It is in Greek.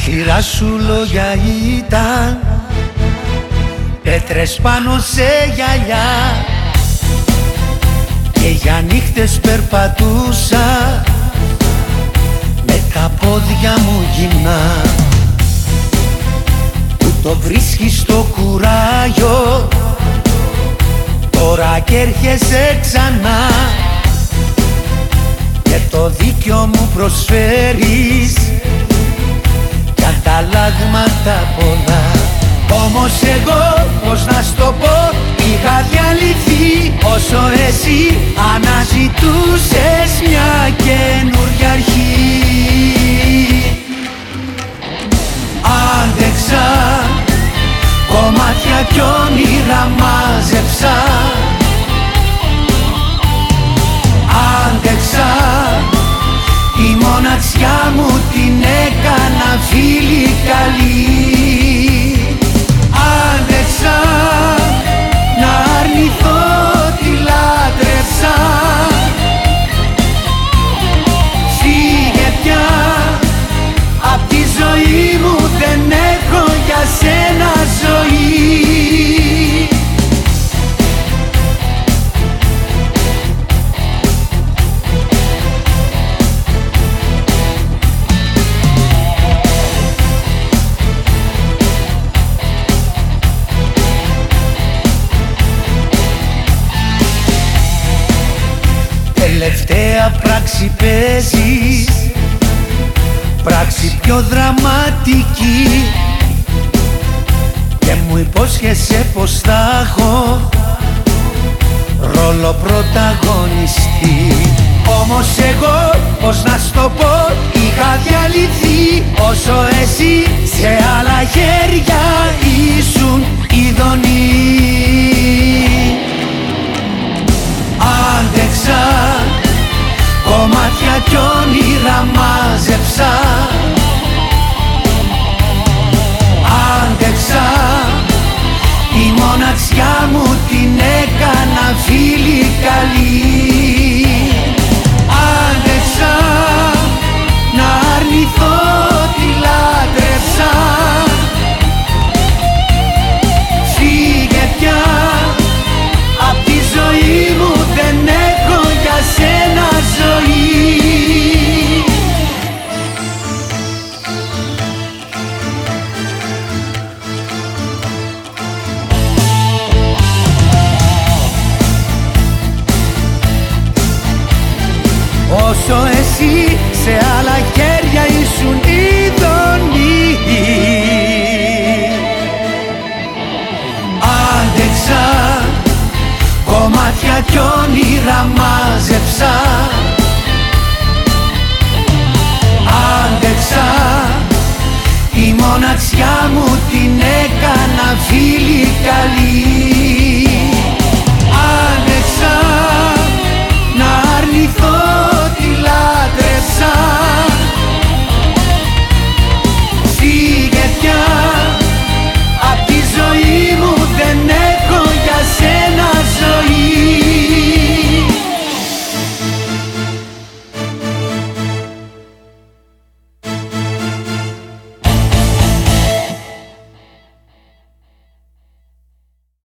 δικά σου λόγια ήταν Πέτρες πάνω σε γυαλιά. Και για νύχτες περπατούσα Με τα πόδια μου γυμνά. Που το βρίσκει στο κουράγιο Τώρα κι έρχεσαι ξανά. Και το δίκιο μου προσφέρεις Κι ανταλλάγματα πολλά. Όμως εγώ πως να στο πω Είχα διαλυθεί όσο εσύ Αναζητούσες μια καινούργια αρχή. Άντεξα Κομμάτια κι όνειρα μάζεψα Τελευταία πράξη παίζεις. Πράξη πιο δραματική. Και μου υπόσχεσαι πως θα έχω Ρόλο πρωταγωνιστή. Όμως εγώ πως να στο πω Είχα διαλυθεί. Όσο εσύ Σε άλλα χέρια κι όνειρα μάζεψα εσύ σε άλλα χέρια ήσουν ειδονή Άντεξα Κομμάτια κι όνειρα μάζεψα. Άντεξα Η μοναξιά μου την έκανα φίλη καλή